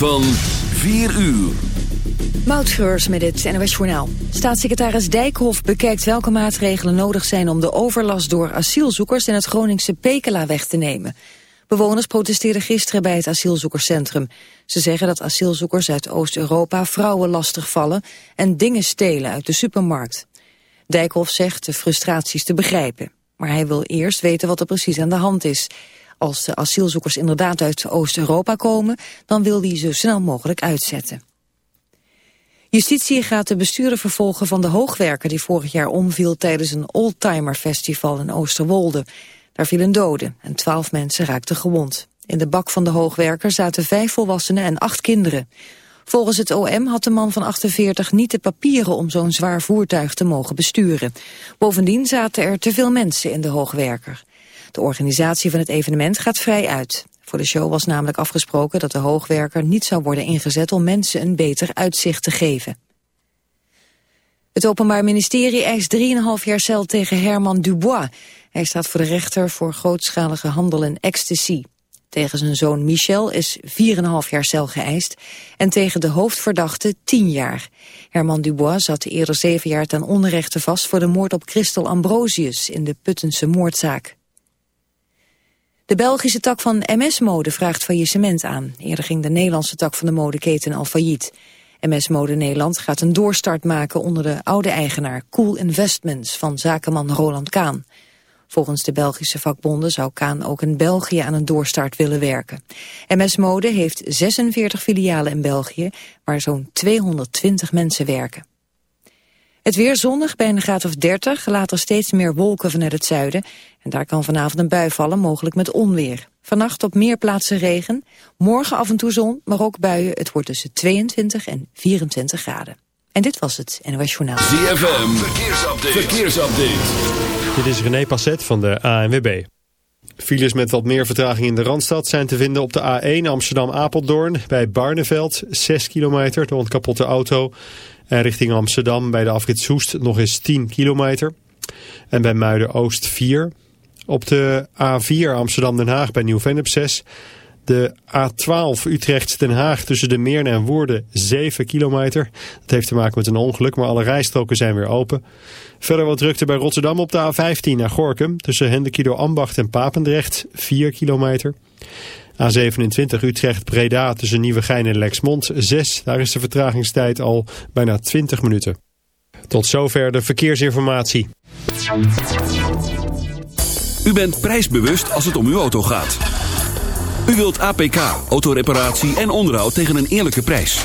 Van 4 uur. Moutschreurs met het NOS Journaal. Staatssecretaris Dijkhoff bekijkt welke maatregelen nodig zijn... om de overlast door asielzoekers in het Groningse Pekela weg te nemen. Bewoners protesteerden gisteren bij het asielzoekerscentrum. Ze zeggen dat asielzoekers uit Oost-Europa vrouwen lastigvallen... en dingen stelen uit de supermarkt. Dijkhoff zegt de frustraties te begrijpen. Maar hij wil eerst weten wat er precies aan de hand is... Als de asielzoekers inderdaad uit Oost-Europa komen, dan wil die zo snel mogelijk uitzetten. Justitie gaat de bestuurder vervolgen van de hoogwerker die vorig jaar omviel tijdens een Oldtimer Festival in Oosterwolde. Daar vielen doden en twaalf mensen raakten gewond. In de bak van de hoogwerker zaten vijf volwassenen en acht kinderen. Volgens het OM had de man van 48 niet de papieren om zo'n zwaar voertuig te mogen besturen. Bovendien zaten er te veel mensen in de hoogwerker. De organisatie van het evenement gaat vrij uit. Voor de show was namelijk afgesproken dat de hoogwerker niet zou worden ingezet om mensen een beter uitzicht te geven. Het Openbaar Ministerie eist 3,5 jaar cel tegen Herman Dubois. Hij staat voor de rechter voor grootschalige handel in ecstasy. Tegen zijn zoon Michel is 4,5 jaar cel geëist en tegen de hoofdverdachte 10 jaar. Herman Dubois zat eerder 7 jaar ten onrechte vast voor de moord op Christel Ambrosius in de Puttense moordzaak. De Belgische tak van MS-mode vraagt faillissement aan. Eerder ging de Nederlandse tak van de modeketen al failliet. MS Mode Nederland gaat een doorstart maken onder de oude eigenaar Cool Investments van zakenman Roland Kaan. Volgens de Belgische vakbonden zou Kaan ook in België aan een doorstart willen werken. MS Mode heeft 46 filialen in België waar zo'n 220 mensen werken. Het weer zonnig bij een graad of 30, later steeds meer wolken vanuit het zuiden. En daar kan vanavond een bui vallen, mogelijk met onweer. Vannacht op meer plaatsen regen. Morgen af en toe zon, maar ook buien. Het wordt tussen 22 en 24 graden. En dit was het NOS Journaal. ZFM, verkeersupdate. verkeersupdate. Dit is René Passet van de ANWB. Files met wat meer vertraging in de Randstad zijn te vinden op de A1 Amsterdam-Apeldoorn. Bij Barneveld, 6 kilometer door een kapotte auto. En richting Amsterdam bij de afrit nog eens 10 kilometer. En bij Muiden-Oost 4. Op de A4 Amsterdam-Den Haag bij Nieuw-Vennep 6. De A12 Utrecht-Den Haag tussen de Meern en Woerden 7 kilometer. Dat heeft te maken met een ongeluk, maar alle rijstroken zijn weer open. Verder wat drukte bij Rotterdam op de A15 naar Gorkum. Tussen Hendekido Ambacht en Papendrecht 4 kilometer. A27 Utrecht-Breda tussen Nieuwegein en Lexmond 6. Daar is de vertragingstijd al bijna 20 minuten. Tot zover de verkeersinformatie. U bent prijsbewust als het om uw auto gaat. U wilt APK, autoreparatie en onderhoud tegen een eerlijke prijs.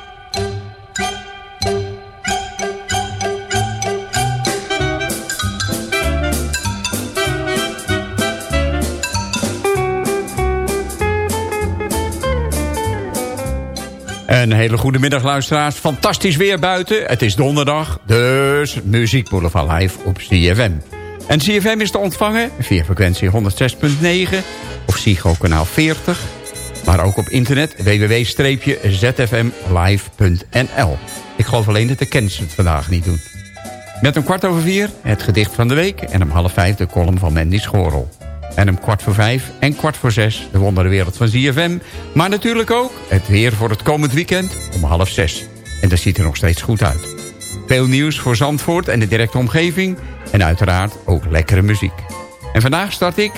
Een hele goede middag luisteraars. Fantastisch weer buiten. Het is donderdag, dus Muziek Boulevard live op CFM. En CFM is te ontvangen via frequentie 106.9 of Psycho kanaal 40. Maar ook op internet www.zfmlive.nl. Ik geloof alleen dat de kennis het vandaag niet doen. Met om kwart over vier het gedicht van de week... en om half vijf de column van Mandy Schorel. En om kwart voor vijf en kwart voor zes de wonderenwereld van ZFM. Maar natuurlijk ook het weer voor het komend weekend om half zes. En dat ziet er nog steeds goed uit. Veel nieuws voor Zandvoort en de directe omgeving. En uiteraard ook lekkere muziek. En vandaag start ik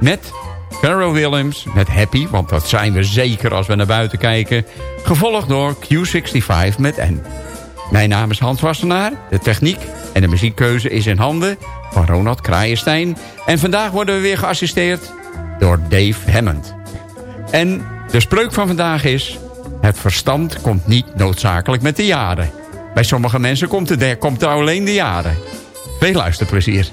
met Pharrell Williams, met Happy. Want dat zijn we zeker als we naar buiten kijken. Gevolgd door Q65 met N. Mijn naam is Hans Wassenaar. De techniek en de muziekkeuze is in handen van Ronald Kraaienstein. En vandaag worden we weer geassisteerd door Dave Hammond. En de spreuk van vandaag is... Het verstand komt niet noodzakelijk met de jaren. Bij sommige mensen komt, de, komt er alleen de jaren. Veel luisterplezier.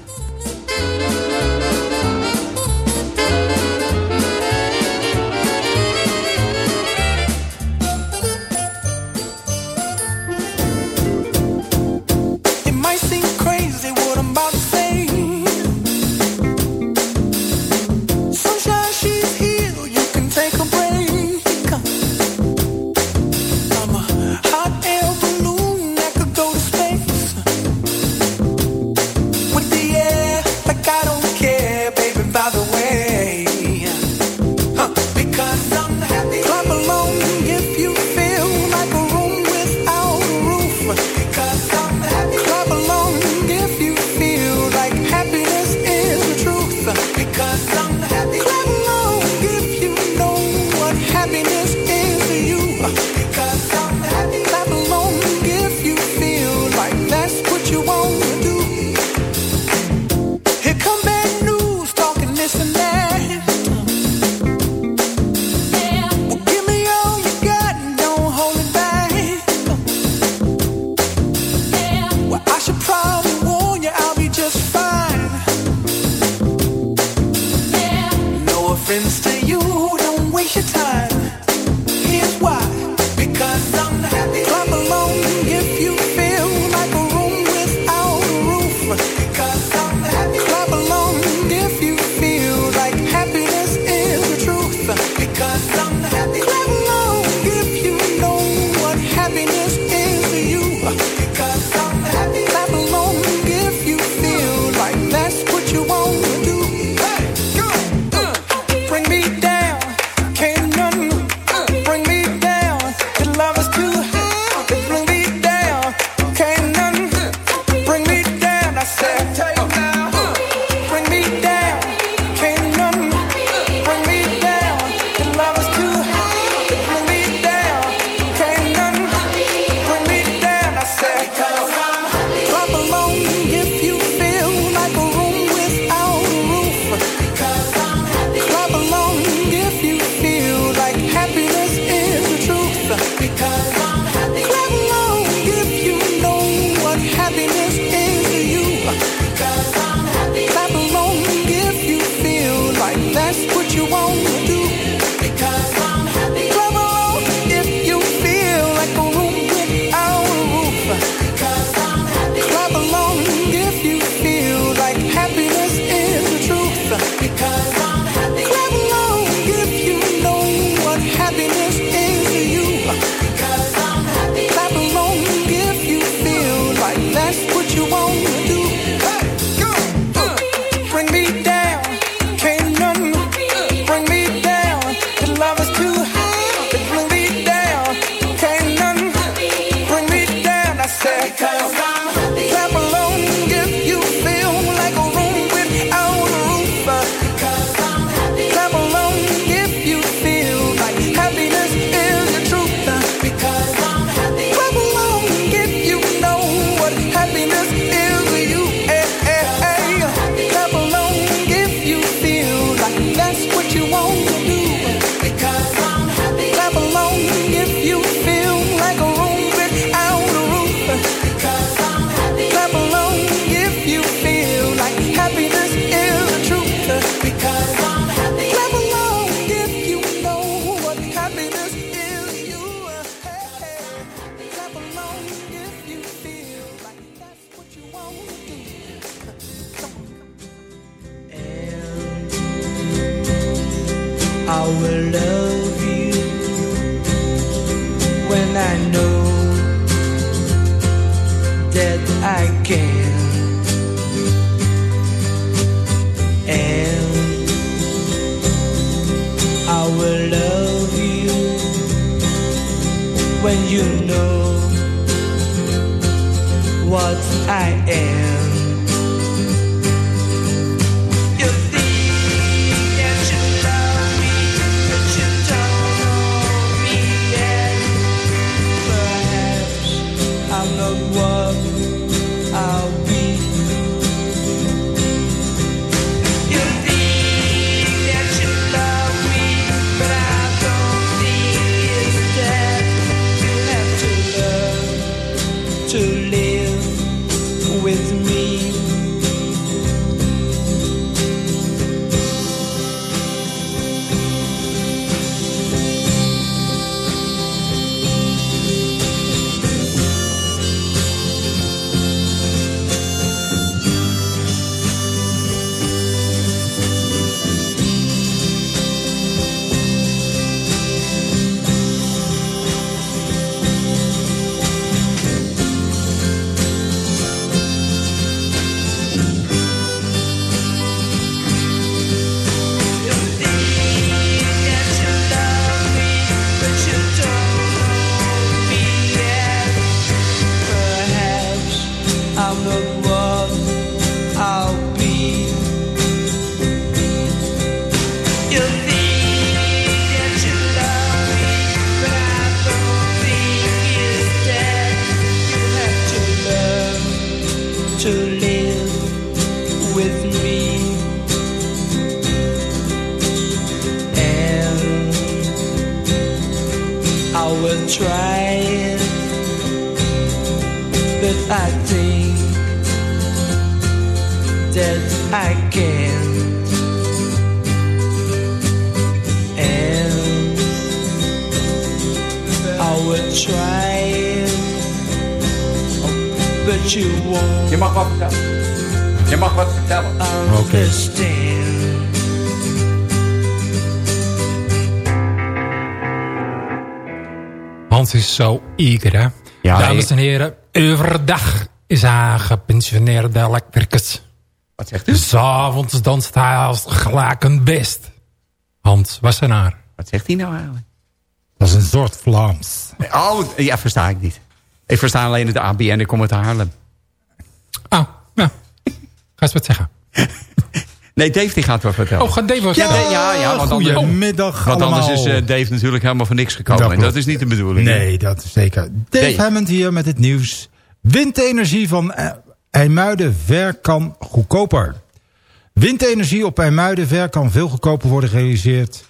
I will love you when I know that I can. And I will love you when you know what I am. Zo eager, hè? Ja, Dames en heren, overdag is hij gepensioneerde elektricus. Wat zegt u? S'avonds danst hij als gelijk een best. Hans Wassenaar. Wat zegt hij nou eigenlijk? Dat is een soort Vlaams. Oh, ja, versta ik niet. Ik versta alleen het ABN, ik kom uit Haarlem. Oh, ja. Ga eens wat zeggen. Nee, Dave die gaat wat vertellen. Oh, gaat Dave wat ja, zeggen? nee, ja, ja, want anders, want anders is eh, Dave natuurlijk helemaal voor niks gekomen. Dat en klopt. dat is niet de bedoeling. Nee, dat is zeker. Dave. Hammond hier met het nieuws. Windenergie van eh, IJmuiden ver kan goedkoper. Windenergie op IJmuiden ver kan veel goedkoper worden gerealiseerd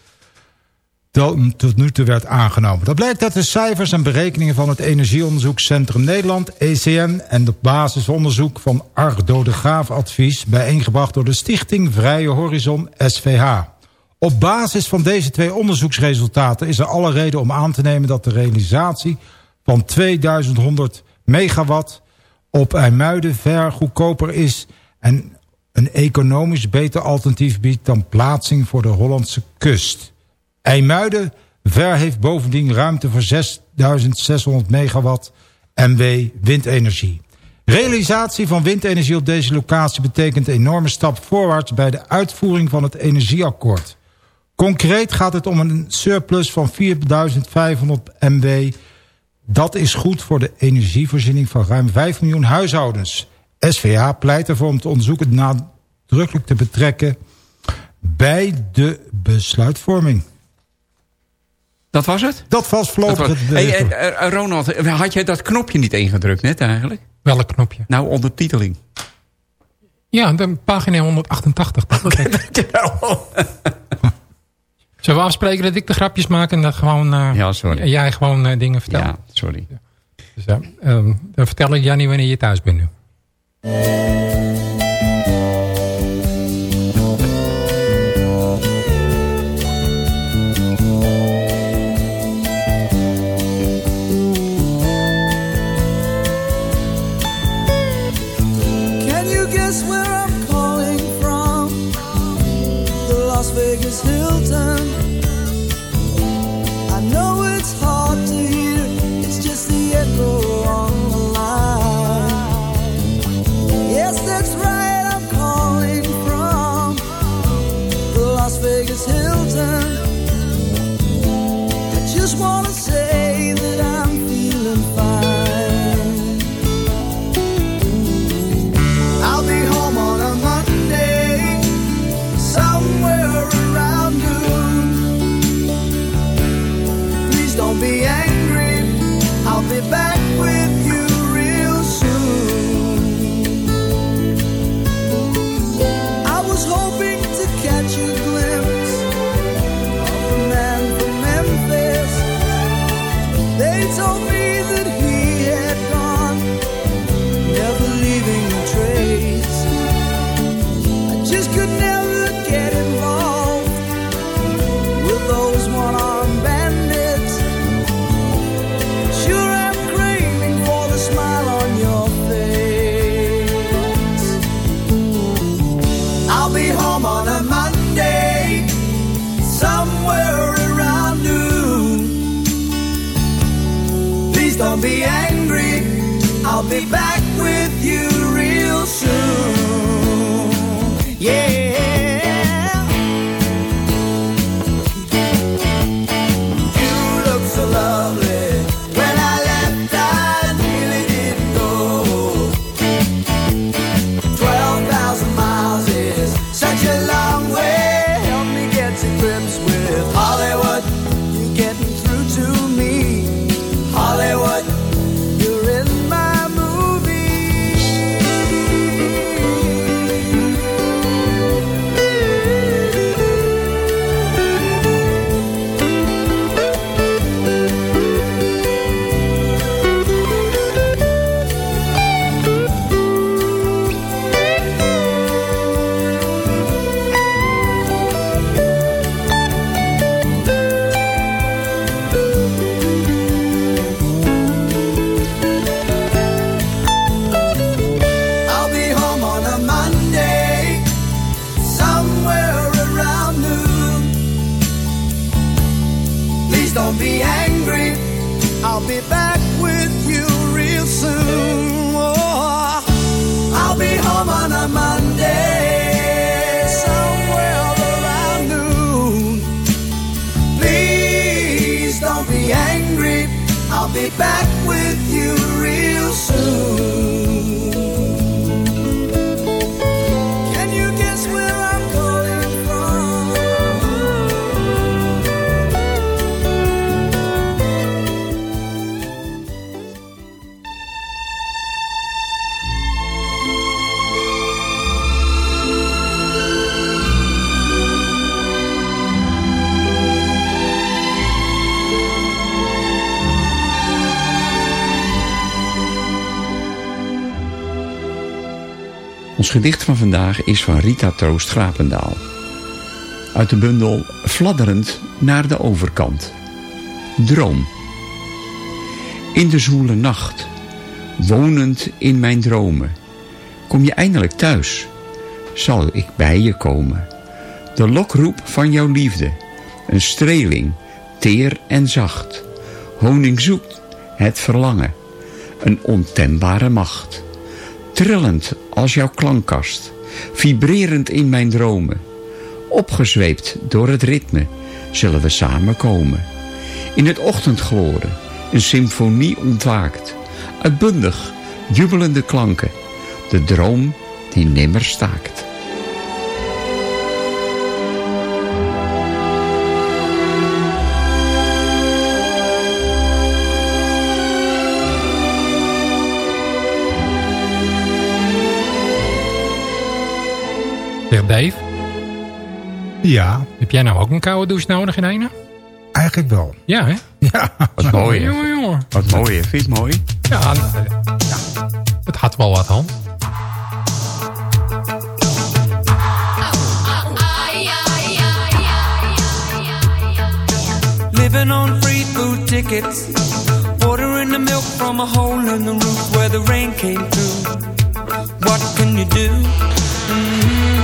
tot nu toe werd aangenomen. Dat blijkt uit de cijfers en berekeningen van het Energieonderzoekscentrum Nederland, ECN... en op basis van onderzoek van Ardo de Graaf Advies... bijeengebracht door de stichting Vrije Horizon SVH. Op basis van deze twee onderzoeksresultaten is er alle reden om aan te nemen... dat de realisatie van 2100 megawatt op IJmuiden ver goedkoper is... en een economisch beter alternatief biedt dan plaatsing voor de Hollandse kust. IJmuiden ver heeft bovendien ruimte voor 6600 megawatt MW windenergie. Realisatie van windenergie op deze locatie betekent een enorme stap voorwaarts bij de uitvoering van het energieakkoord. Concreet gaat het om een surplus van 4500 MW. Dat is goed voor de energievoorziening van ruim 5 miljoen huishoudens. SVA pleit ervoor om te onderzoeken nadrukkelijk te betrekken bij de besluitvorming. Dat was het? Dat was voorlopig het Hey, eh, eh, Ronald, eh, had jij dat knopje niet ingedrukt net eigenlijk? Welk knopje? Nou, ondertiteling. Ja, de pagina 188. Dat was het. Zullen we afspreken dat ik de grapjes maak en dat gewoon, eh, Ja, sorry. jij gewoon dingen vertelt? Ja, sorry. Dus, ja, ehm, dan vertel ik niet wanneer je thuis bent nu. Be back with I'll be back with you real soon. Oh, I'll be home on a Monday, somewhere around noon. Please don't be angry. I'll be back gedicht van vandaag is van Rita Troost Grapendaal. Uit de bundel Fladderend naar de overkant. Droom. In de zwoele nacht, wonend in mijn dromen, kom je eindelijk thuis. Zal ik bij je komen. De lokroep van jouw liefde, een streling, teer en zacht. Honing zoekt het verlangen, een ontembare macht. Trillend als jouw klankkast, vibrerend in mijn dromen. Opgezweept door het ritme, zullen we samenkomen. In het ochtendgloren, een symfonie ontwaakt. Uitbundig, jubelende klanken, de droom die nimmer staakt. Zeg Dave, Ja, heb jij nou ook een koude douche nodig in ene? eigenlijk wel. Ja, hè? Ja, Wat mooi, hè? Jongen, jongen. Wat mooi, hè? Vind je het mooi? Ja, eh, ja, het had wel wat, hand. Living on free food tickets. Ordering the milk from a hole in the roof where the rain came through. What can you do? Mhm.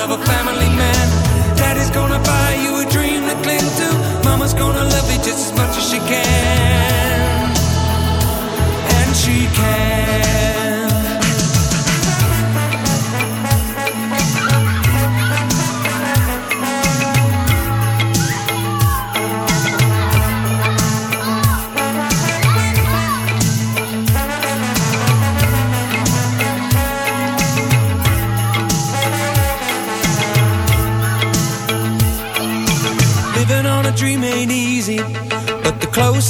can. And she can.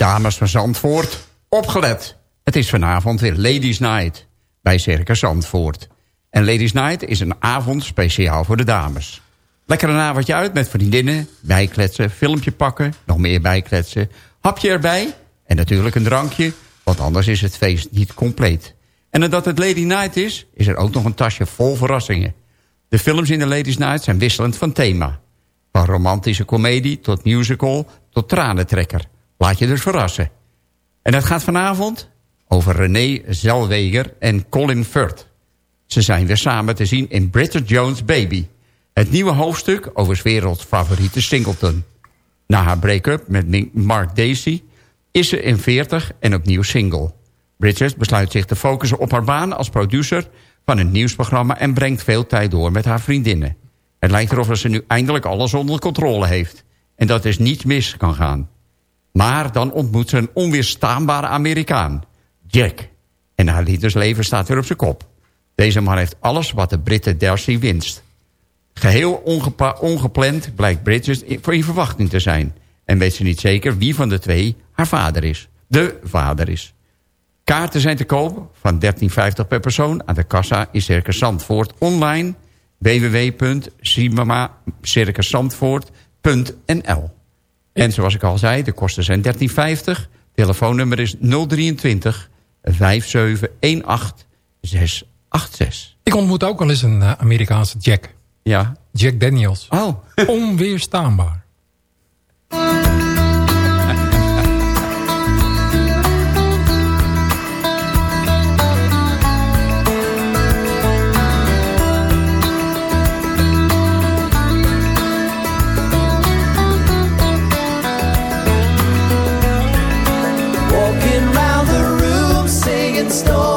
Dames van Zandvoort, opgelet. Het is vanavond weer Ladies Night bij Circus Zandvoort. En Ladies Night is een avond speciaal voor de dames. Lekker een avondje uit met vriendinnen, bijkletsen, filmpje pakken, nog meer bijkletsen, hapje erbij en natuurlijk een drankje, want anders is het feest niet compleet. En omdat het Lady Night is, is er ook nog een tasje vol verrassingen. De films in de Ladies Night zijn wisselend van thema. Van romantische komedie tot musical tot tranentrekker. Laat je dus verrassen. En dat gaat vanavond over René Zellweger en Colin Firth. Ze zijn weer samen te zien in Bridget Jones' Baby. Het nieuwe hoofdstuk over 's werelds favoriete Singleton. Na haar break-up met Mark Daisy is ze in 40 en opnieuw single. Bridget besluit zich te focussen op haar baan als producer van een nieuwsprogramma... en brengt veel tijd door met haar vriendinnen. Het lijkt erop dat ze nu eindelijk alles onder controle heeft. En dat dus niets mis kan gaan. Maar dan ontmoet ze een onweerstaanbare Amerikaan. Jack. En haar liefdesleven staat weer op zijn kop. Deze man heeft alles wat de Britten Darcy winst. Geheel ongepland blijkt Bridget voor in verwachting te zijn. En weet ze niet zeker wie van de twee haar vader is. De vader is. Kaarten zijn te koop van 13,50 per persoon aan de kassa in Circus Zandvoort online www.circuszandvoort.nl En zoals ik al zei, de kosten zijn 13,50. Telefoonnummer is 023 5718 686. Ik ontmoet ook al eens een eh, Amerikaanse Jack. Ja. Jack Daniels. Oh. Onweerstaanbaar. in.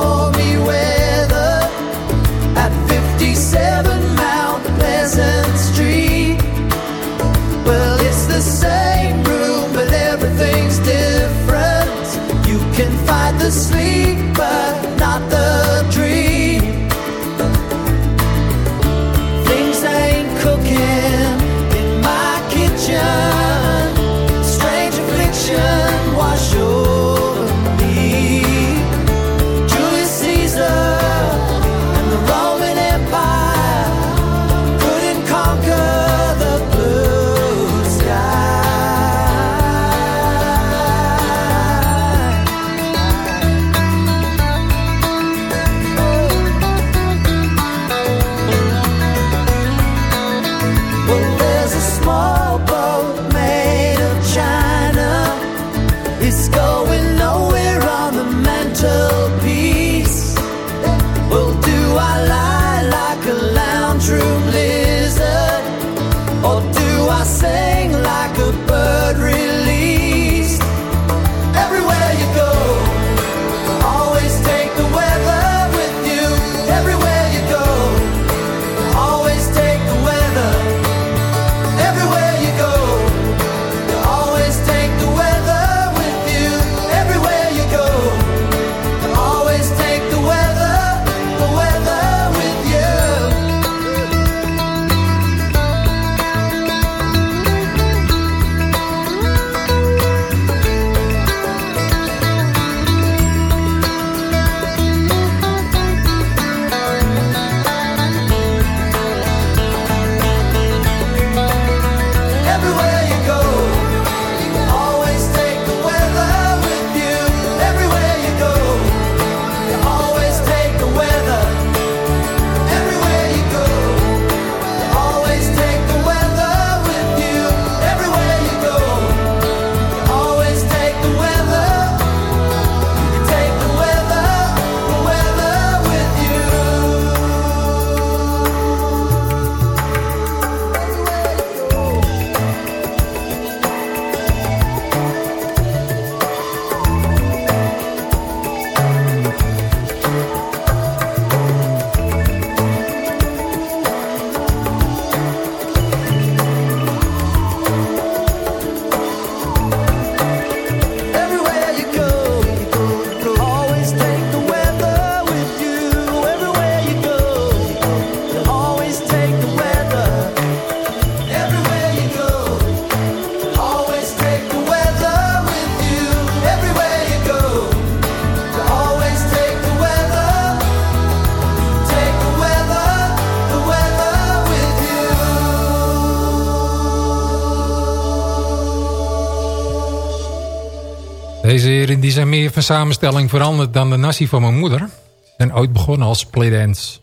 Zijn samenstelling veranderd dan de nasi van mijn moeder. Ze zijn ooit begonnen als split dance.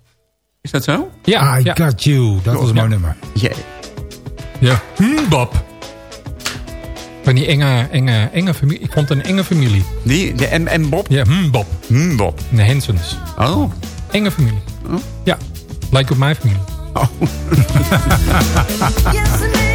Is dat zo? Ja, I ja. got you. Dat was mooi nummer. Ja. Ja, hm, Bob. Van die enge, enge, enge familie. Ik vond het een enge familie. Die, de M en Bob? Ja, hm, Bob. Hm, Bob. De Hensons. Oh. Enge familie. Oh. Ja, lijkt op mijn familie. Tell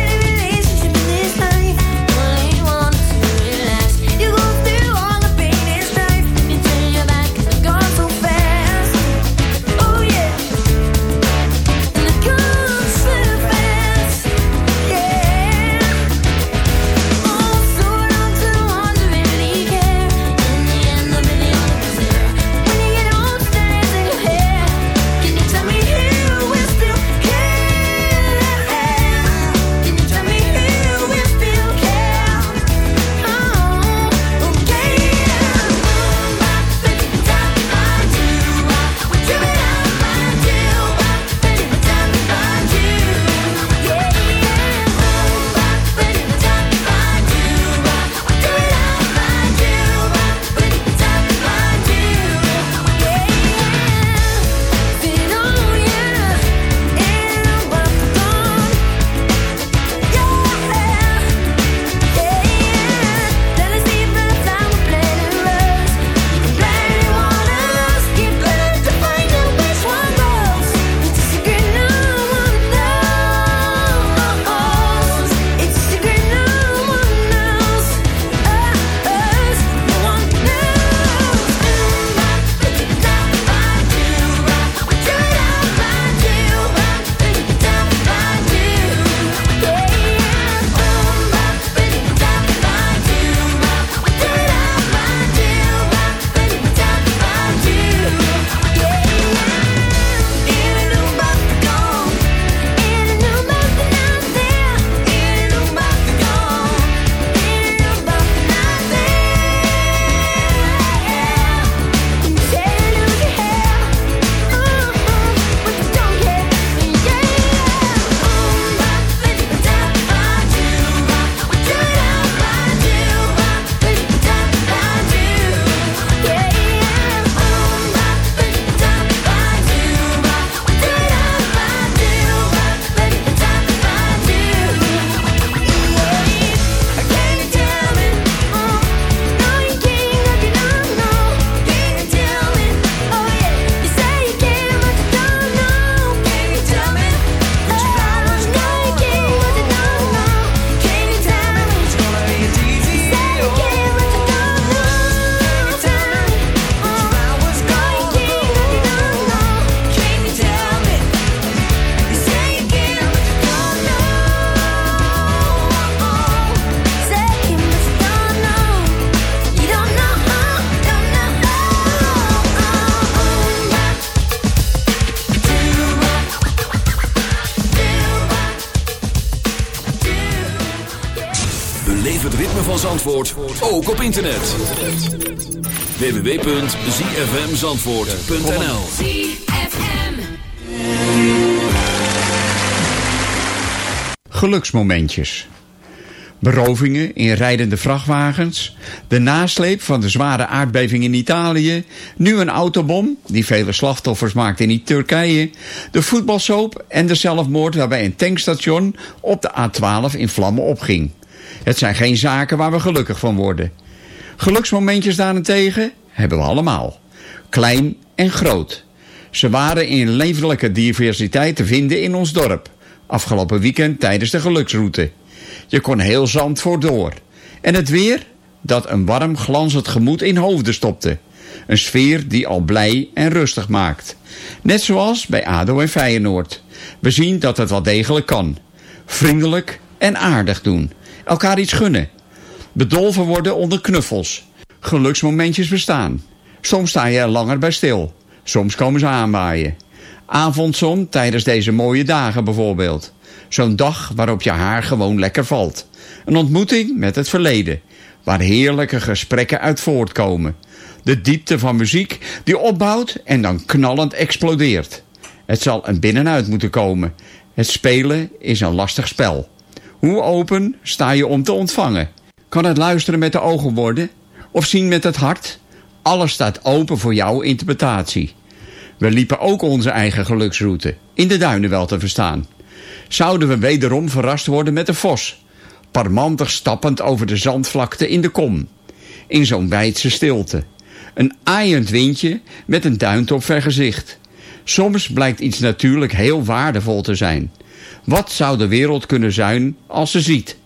ook op internet. www.zfmzandvoort.nl Geluksmomentjes. Berovingen in rijdende vrachtwagens. De nasleep van de zware aardbeving in Italië. Nu een autobom die vele slachtoffers maakt in Turkije. De voetbalsoap en de zelfmoord waarbij een tankstation op de A12 in vlammen opging. Het zijn geen zaken waar we gelukkig van worden. Geluksmomentjes daarentegen hebben we allemaal. Klein en groot. Ze waren in levelijke diversiteit te vinden in ons dorp. Afgelopen weekend tijdens de geluksroute. Je kon heel Zandvoort door. En het weer? Dat een warm glanzend gemoed in hoofden stopte. Een sfeer die al blij en rustig maakt. Net zoals bij ADO en Feyenoord. We zien dat het wel degelijk kan. Vriendelijk en aardig doen. Elkaar iets gunnen. Bedolven worden onder knuffels. Geluksmomentjes bestaan. Soms sta je er langer bij stil. Soms komen ze aanwaaien. Avondzon tijdens deze mooie dagen bijvoorbeeld. Zo'n dag waarop je haar gewoon lekker valt. Een ontmoeting met het verleden. Waar heerlijke gesprekken uit voortkomen. De diepte van muziek die opbouwt en dan knallend explodeert. Het zal een binnenuit moeten komen. Het spelen is een lastig spel. Hoe open sta je om te ontvangen? Kan het luisteren met de ogen worden? Of zien met het hart? Alles staat open voor jouw interpretatie. We liepen ook onze eigen geluksroute, in de duinen wel te verstaan. Zouden we wederom verrast worden met de vos, parmantig stappend over de zandvlakte in de kom. In zo'n wijdse stilte. Een aaiend windje met een duintop vergezicht. Soms blijkt iets natuurlijk heel waardevol te zijn. Wat zou de wereld kunnen zijn als ze ziet?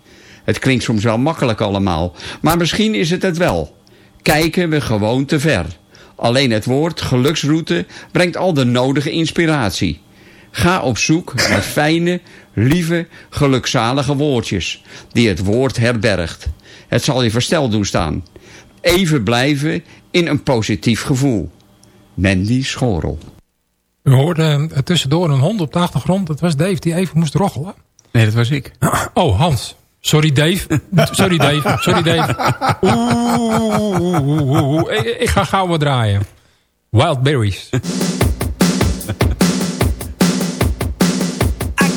Het klinkt soms wel makkelijk allemaal, maar misschien is het het wel. Kijken we gewoon te ver. Alleen het woord geluksroute brengt al de nodige inspiratie. Ga op zoek naar fijne, lieve, gelukzalige woordjes die het woord herbergt. Het zal je versteld doen staan. Even blijven in een positief gevoel. Mandy Schorel. U hoorde eh, tussendoor een hond op de achtergrond. Dat was Dave die even moest roggelen. Nee, dat was ik. Oh, Hans. Sorry Dave. Sorry Dave. Sorry Dave. Oeh, oeh, oeh, oeh, oeh. Ik, ik ga gauw wat draaien. Wild Berries. I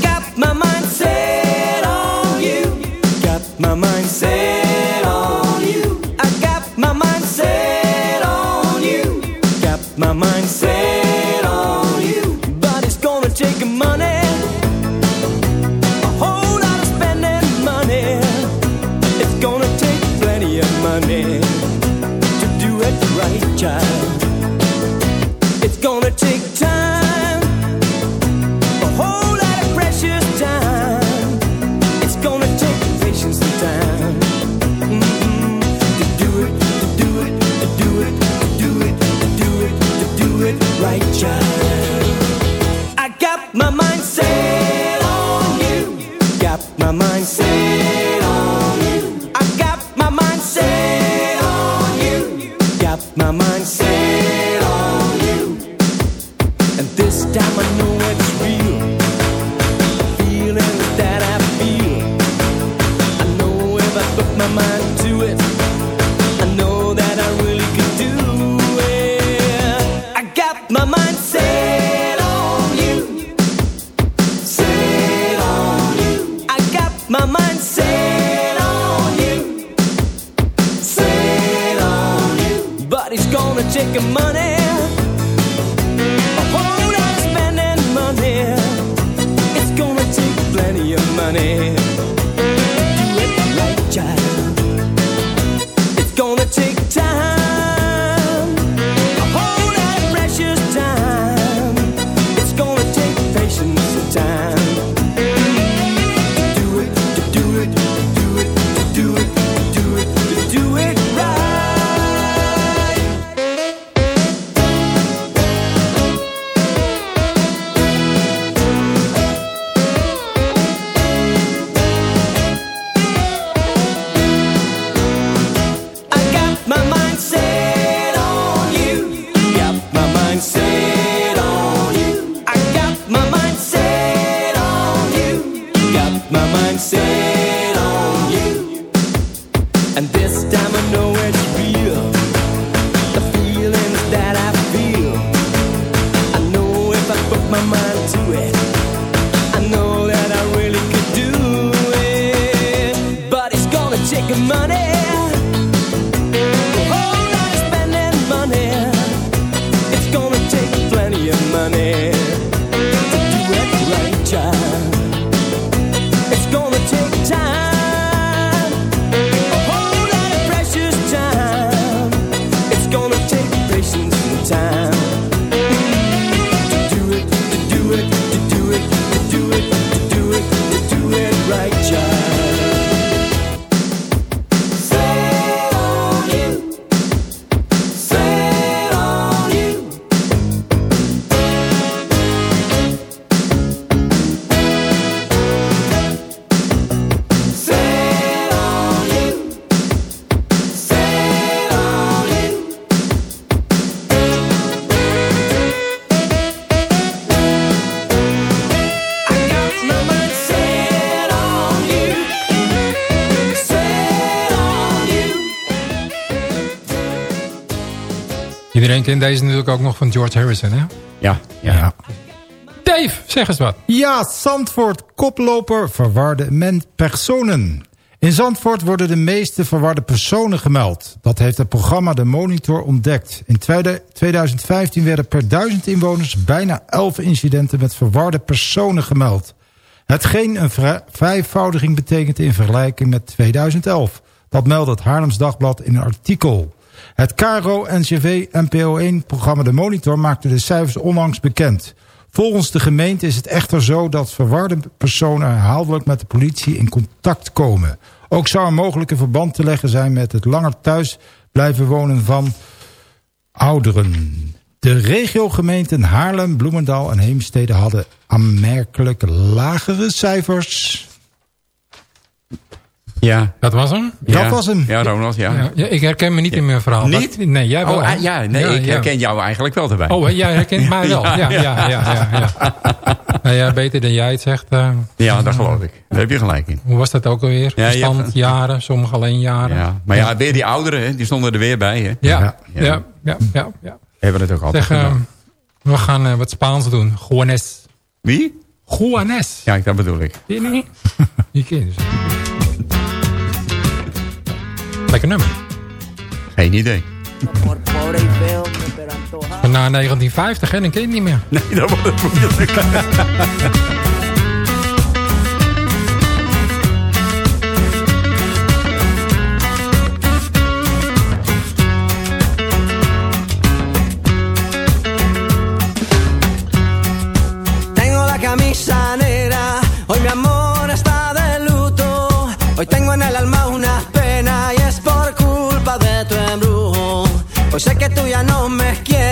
got my mind set on you. Got my mind set Iedereen kent deze natuurlijk ook nog van George Harrison, hè? Ja, ja. Dave, zeg eens wat. Ja, Zandvoort, koploper, verwarde men personen. In Zandvoort worden de meeste verwarde personen gemeld. Dat heeft het programma De Monitor ontdekt. In tweede- 2015 werden per duizend inwoners bijna 11 incidenten met verwarde personen gemeld. Hetgeen een vijfvoudiging betekent in vergelijking met 2011. Dat meldt het Haarlems Dagblad in een artikel. Het KRO NCV NPO1-programma De Monitor maakte de cijfers onlangs bekend. Volgens de gemeente is het echter zo dat verwarde personen herhaaldelijk met de politie in contact komen. Ook zou een verband te leggen zijn met het langer thuis blijven wonen van ouderen. De regiogemeenten Haarlem, Bloemendaal en Heemstede hadden aanmerkelijk lagere cijfers. Ja. Dat was hem? Dat was hem. Ja, Ronald, ja. Ja, ja, ik herken me niet in mijn verhaal. Niet? Nee, jij wel. Oh, ah, ja, nee, ik ja. herken jou eigenlijk wel erbij. Oh, jij herkent mij wel. Ja, ja, ja. ja, ja, Nou ja, beter dan jij het zegt. eh, Ja, dat geloof ik. Daar heb je gelijk in. hoe was dat ook alweer? Ja, je Stand, hebt- jaren, sommige alleen jaren. Ja. Maar ja, weer die ouderen, hè, die stonden er weer bij. Hè. Ja, Ja. ja, ja, ja. ja, Hebben het ook altijd Zeg, eh, we gaan eh, wat Spaans doen. Juanes. Wie? Juanes. Ja, dat bedoel ik. Je niet? Die ken je dus. Lekker nummer. Geen idee. Na 1950, hè, dan ken je het niet meer. Nee, dat wordt het moeilijk. Hoy sé que tú ya no me quieres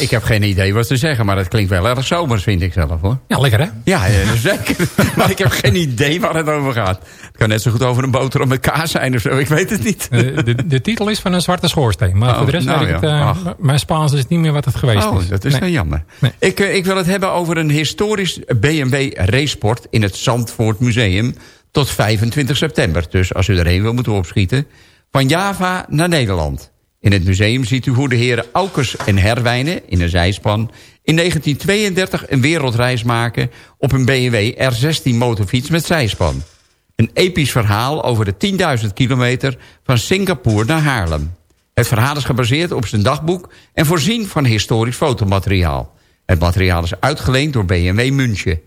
Ik heb, geen idee wat ze zeggen, maar het klinkt wel erg zomers, vind ik zelf, hoor. Ja, lekker hè? Ja, zeker. maar ik heb geen idee waar het over gaat. Het kan net zo goed over een boterham met kaas zijn of zo, ik weet het niet. Eh, de, de titel is van een zwarte schoorsteen. Maar Oh, voor de rest nou weet ik ja, het... eh, mijn Spaans is niet meer wat het geweest Oh, is. dat is Nee. jammer. Nee. Ik, eh, ik wil het hebben over een historisch BMW Racesport in het Zandvoort Museum. tot 25 september. Dus als u erheen wil, moet u opschieten. Van Java naar Nederland. In het museum ziet u hoe de heren Aukers en Herwijnen in een zijspan... in 1932 een wereldreis maken op een BMW R16 motorfiets met zijspan. Een episch verhaal over de 10.000 kilometer van Singapore naar Haarlem. Het verhaal is gebaseerd op zijn dagboek en voorzien van historisch fotomateriaal. Het materiaal is uitgeleend door BMW München.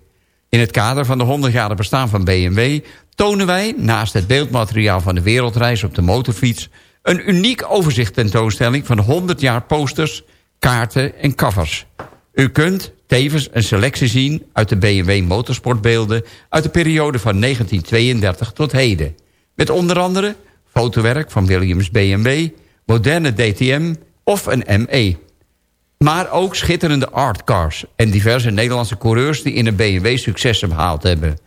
In het kader van de 100 jaar bestaan van BMW... tonen wij, naast het beeldmateriaal van de wereldreis op de motorfiets... een uniek overzicht tentoonstelling van 100 jaar posters, kaarten en covers. U kunt tevens een selectie zien uit de BMW motorsportbeelden... uit de periode van 1932 tot heden. Met onder andere fotowerk van Williams BMW, moderne DTM of een ME. Maar ook schitterende artcars en diverse Nederlandse coureurs... die in een BMW successen behaald hebben.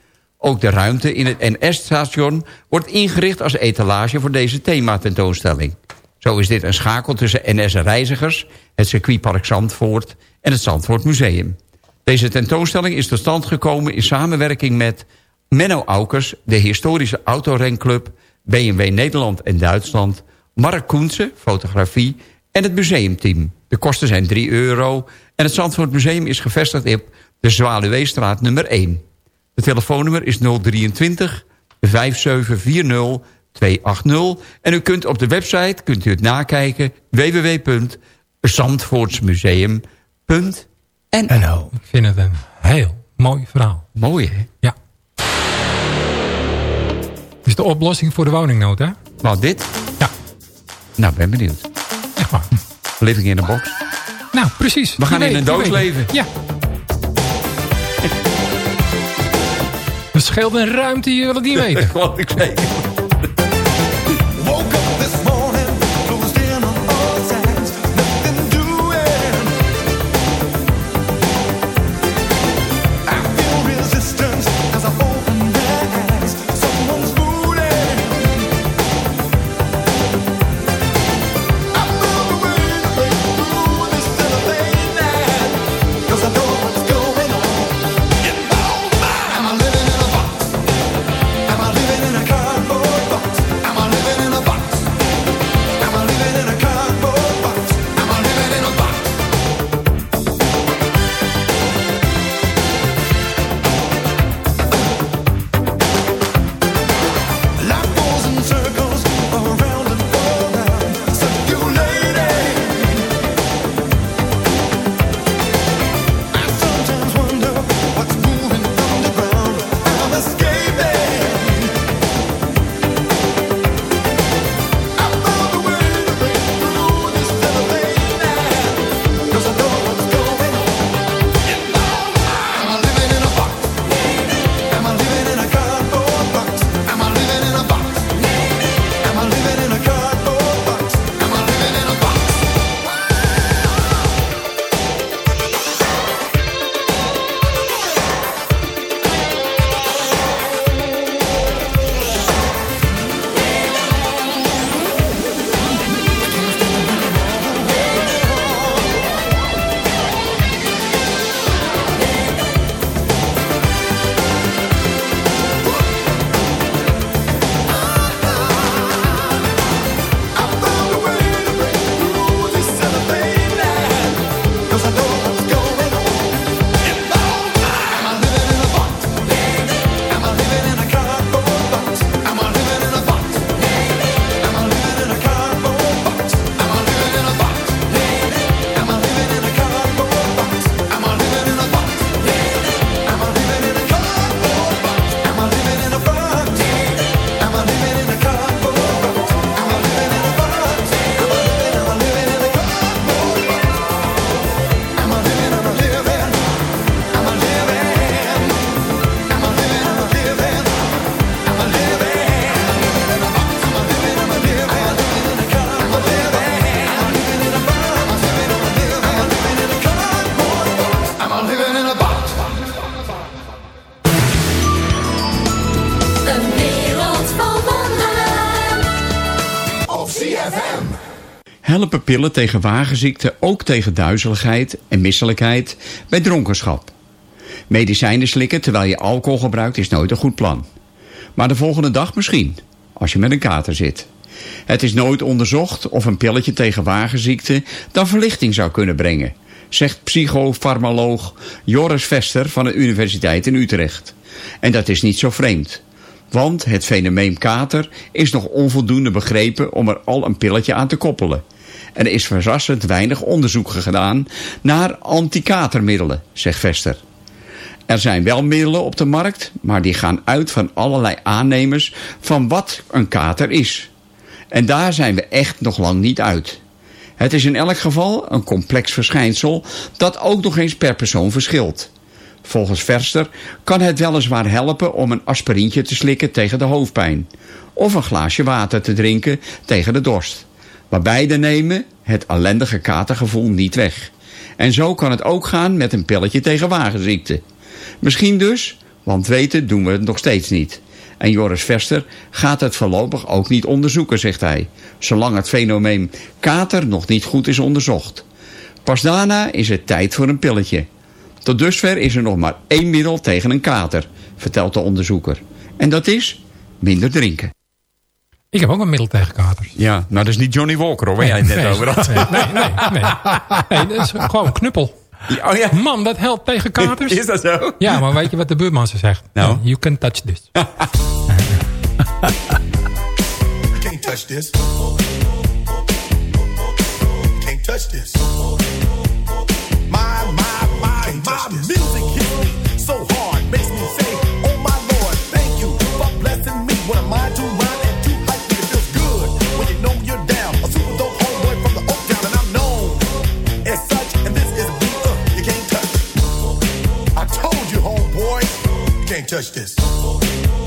Ook de ruimte in het NS-station wordt ingericht als etalage... voor deze thematentoonstelling. Zo is dit een schakel tussen NS-reizigers... het circuitpark Zandvoort en het Zandvoort Museum. Deze tentoonstelling is tot stand gekomen in samenwerking met... Menno Aukers, de historische autorenclub... BMW Nederland en Duitsland... Mark Koensen, fotografie en het museumteam. De kosten zijn 3 euro en het Zandvoort Museum is gevestigd op de Zwaluweestraat nummer 1. De telefoonnummer is 023 5740 280 en u kunt op de website kunt u het nakijken www.zandvoortsmuseum.nl Ik vind het een heel mooi verhaal. Mooi hè? Ja. is de oplossing voor de woningnood, hè? Wat dit? Ja. Nou, ben benieuwd. Echt waar. Living in a box. Nou, precies. We gaan in weet, een doos leven. Ja. Scheelt een ruimte, je wil het niet weten. Wat ik weet. Pillen tegen wagenziekte ook tegen duizeligheid en misselijkheid bij dronkenschap. Medicijnen slikken terwijl je alcohol gebruikt is nooit een goed plan. Maar de volgende dag misschien, als je met een kater zit. Het is nooit onderzocht of een pilletje tegen wagenziekte dan verlichting zou kunnen brengen, zegt psychofarmaloog Joris Vester van de Universiteit in Utrecht. En dat is niet zo vreemd. Want het fenomeen kater is nog onvoldoende begrepen om er al een pilletje aan te koppelen. Er is verrassend weinig onderzoek gedaan naar anti-katermiddelen, zegt Vester. Er zijn wel middelen op de markt, maar die gaan uit van allerlei aannemers van wat een kater is. En daar zijn we echt nog lang niet uit. Het is in elk geval een complex verschijnsel dat ook nog eens per persoon verschilt. Volgens Verster kan het weliswaar helpen om een aspirintje te slikken tegen de hoofdpijn. Of een glaasje water te drinken tegen de dorst. Maar beide nemen het ellendige katergevoel niet weg. En zo kan het ook gaan met een pilletje tegen wagenziekte. Misschien dus, want weten doen we het nog steeds niet. En Joris Vester gaat het voorlopig ook niet onderzoeken, zegt hij. Zolang het fenomeen kater nog niet goed is onderzocht. Pas daarna is het tijd voor een pilletje. Tot dusver is er nog maar één middel tegen een kater, vertelt de onderzoeker. En dat is minder drinken. Ik heb ook een middel tegen katers. Ja, nou dat is niet Johnny Walker hoor, waar jij het net nee, over had. Nee, nee, nee, nee. Nee, dat is gewoon knuppel. Oh ja, Man, dat helpt tegen katers. is dat zo? Ja, maar weet je wat de buurman ze zegt? Nou? You can touch this. Can't touch this. Can't touch this. Touch this.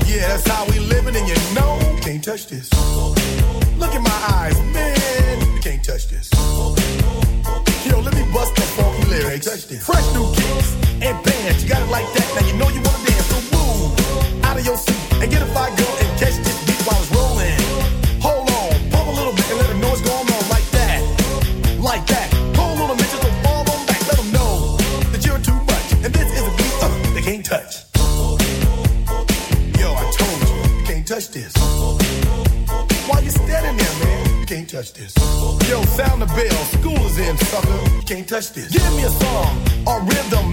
Yeah, that's how we living, and you know, can't touch this. Look in my eyes, man, you can't touch this. Yo, let me bust the funky lyrics. Fresh new kicks and bands, you got it like that. Can't touch this. Give me a song or rhythm,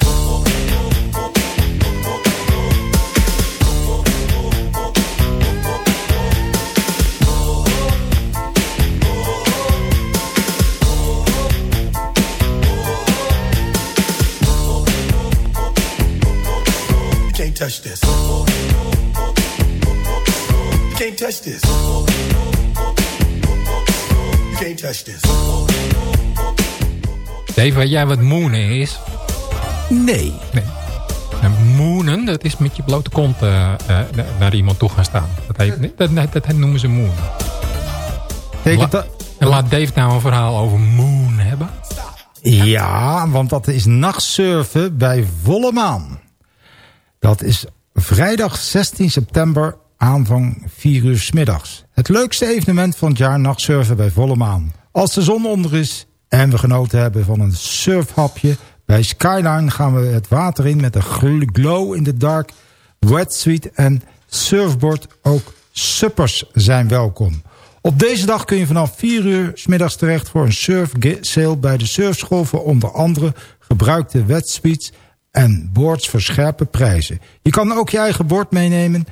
Touch this. You can't touch this. You can't touch this. Dave, weet jij wat moonen is? Nee. Nee. En moonen, dat is met je blote kont eh, eh, naar iemand toe gaan staan. Dat, heet, dat, dat, dat noemen ze moon. Dat... En laat Dave nou een verhaal over moon hebben. Ja, want dat is nachtsurfen bij volle maan. Dat is vrijdag 16 september aanvang 4 uur 's middags. Het leukste evenement van het jaar nachtsurfen bij volle maan. Als de zon onder is en we genoten hebben van een surfhapje... bij Skyline gaan we het water in met een glow in the dark wetsuit en surfboard. Ook suppers zijn welkom. Op deze dag kun je vanaf 4 uur 's middags terecht voor een surf sale bij de surfschool... voor onder andere gebruikte wetsuits en boards voor scherpe prijzen. Je kan ook je eigen board meenemen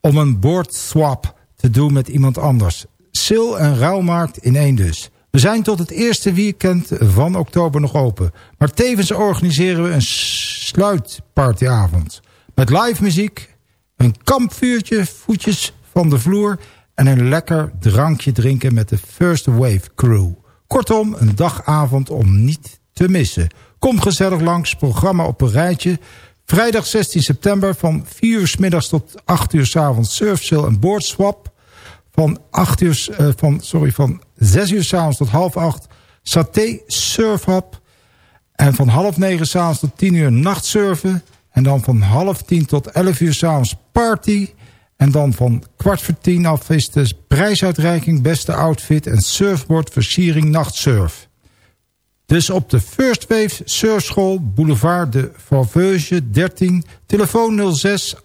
om een board swap te doen met iemand anders. Sale en ruilmarkt in één dus. We zijn tot het eerste weekend van oktober nog open. Maar tevens organiseren we een sluitpartyavond. Met live muziek, een kampvuurtje, voetjes van de vloer... en een lekker drankje drinken met de First Wave Crew. Kortom, een dagavond om niet te missen. Kom gezellig langs, programma op een rijtje. Vrijdag 16 september van 4 uur s middags tot 8 uur s avonds surfsale en boardswap. Van, 8 uur, eh, van, sorry, van 6 uur s avonds tot half 8 saté surfhap. En van half 9 s avonds tot 10 uur nachtsurfen. En dan van half 10 tot 11 uur s avonds party. En dan van kwart voor 10 af is de prijsuitreiking beste outfit en surfboard versiering nachtsurf. Dus op de First Wave Surfschool, Boulevard de Fauveuge 13, telefoon 06 83023230,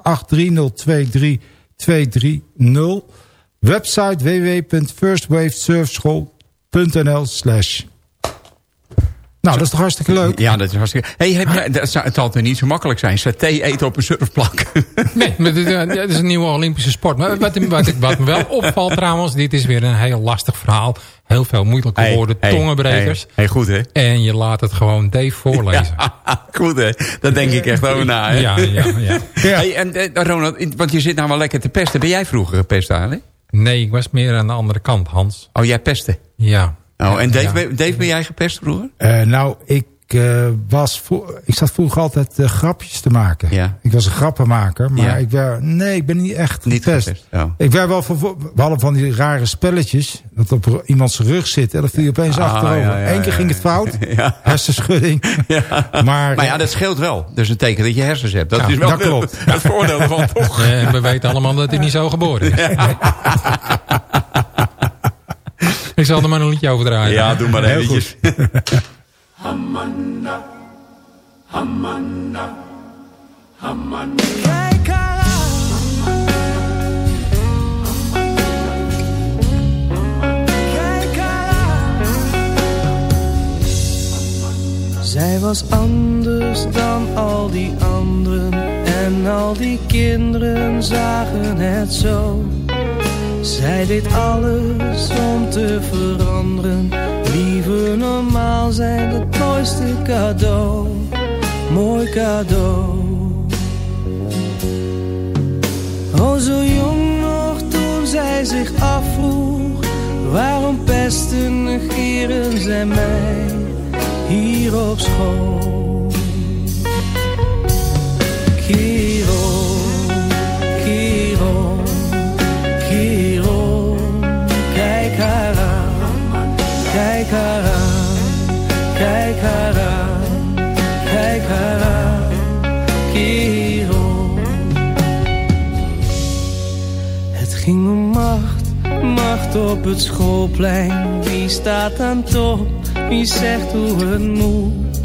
website www.firstwavesurfschool.nl slash. Nou, dat is toch hartstikke leuk? Ja, dat is hartstikke... Hey, heb jij, dat zou, het zal toch niet zo makkelijk zijn? Saté eten op een surfplank. Nee, maar dit, eh, dit is een nieuwe Olympische sport. Maar wat, wat, ik- wat me wel opvalt trouwens, dit is weer een heel lastig verhaal. Heel veel moeilijke Hey, woorden, hey, tongenbrekers. Hey, goed hè? En je laat het gewoon Dave voorlezen. goed hè? Daar denk ik echt over na. Hè? Ja, ja, ja. Hey, en eh, Ronald, want je zit nou wel lekker te pesten. Ben jij vroeger gepest eigenlijk? Nee, ik was meer aan de andere kant, Hans. Oh, jij pestte? Ja. Oh, en Dave, Ja. Dave ben jij gepest vroeger? Eh, nou, ik, eh, was ik zat vroeger altijd eh, grapjes te maken. Ja. Ik was een grappenmaker, maar Ja. ik werd, nee, ik ben niet echt Niet gepest. gepest, oh. Ik werd wel, voor, we hadden van die rare spelletjes, dat op iemand zijn rug zit en dan viel je opeens Ah, achterover. ja, ja, Eén keer ging het fout, Ja. hersenschudding. Maar, Maar ja, dat scheelt wel. Dat is een teken dat je hersens hebt. Dat Ja, is wel dat klopt. het voordeel ervan, toch? Eh, we weten allemaal dat hij niet zo geboren is. ik zal er maar een liedje over draaien. Ja, doe maar Heel eventjes. Kijk haar aan. Kijk haar aan. Zij was anders dan al die anderen en al die kinderen zagen het zo. Zij deed alles om te veranderen. Liever normaal zijn het mooiste cadeau. Mooi cadeau. Oh, zo jong nog toen zij zich afvroeg Waarom pesten negeren zij mij hier op school kijk haar aan, kijk haar aan, kijk haar aan het ging om macht, macht op het schoolplein. Wie staat aan top, wie zegt hoe het moet?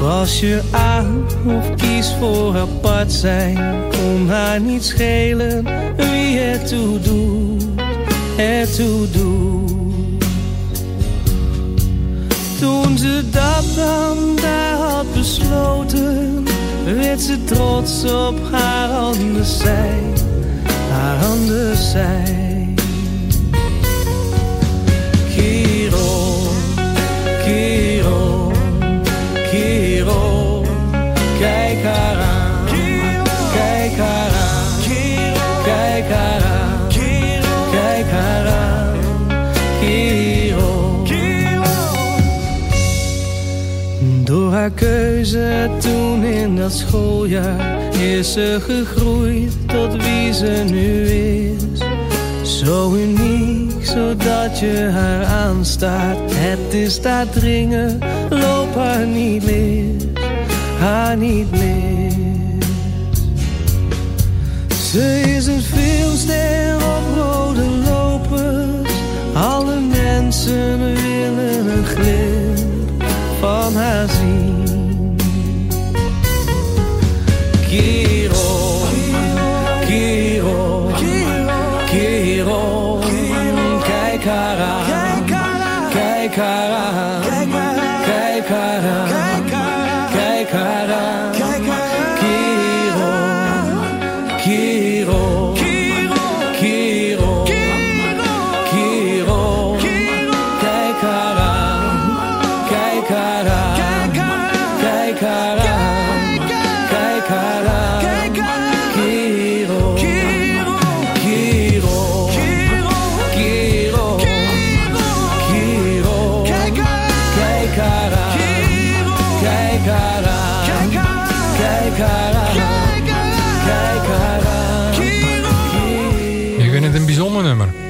Was je aan of kies voor apart zijn? Kon haar niet schelen wie het toe doet, het toe doet. Toen ze dat dan daar had besloten, werd ze trots op haar anders zijn haar handen zijn. Haar keuze toen in dat schooljaar is ze gegroeid tot wie ze nu is. Zo uniek, zodat je haar aanstaat. Het is daar dringen, loop haar niet mis, haar niet mis. Ze is een filmster op rode lopers. Alle mensen willen mazin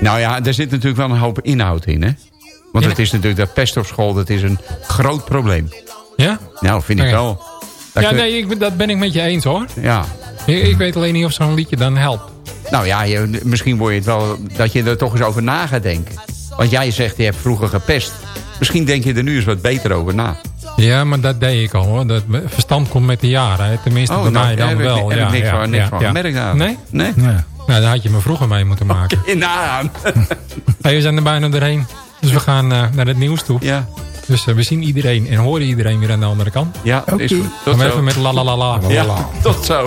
Nou ja, er zit natuurlijk wel een hoop inhoud in, hè? Want Ja. het is natuurlijk dat pest op school, dat is een groot probleem. Ja? Nou, vind ik wel. Dat Ja, kun- nee, ik, dat ben ik met je eens hoor. Ja. Ik, ik weet alleen niet of zo'n liedje dan helpt. Nou ja, je, misschien word je het wel dat je er toch eens over na gaat denken. Want jij zegt, je hebt vroeger gepest. Misschien denk je er nu eens wat beter over na. Ja, maar dat deed ik al hoor. Dat verstand komt met de jaren. hè. Tenminste, Oh, bij nou, mij dan heb ik- wel. heb ik ja, niks ja, van- niks ja, van ja. gemerkt daar. Nee? Nee? Nou, daar had je me vroeger mee moeten maken. In aan. Hey, we zijn er bijna doorheen. Dus we gaan eh, naar het nieuws toe. Ja. Dus eh, we zien iedereen en horen iedereen weer aan de andere kant. Ja, is goed. Tot Gaan we even met la la la la. Ja, tot zo.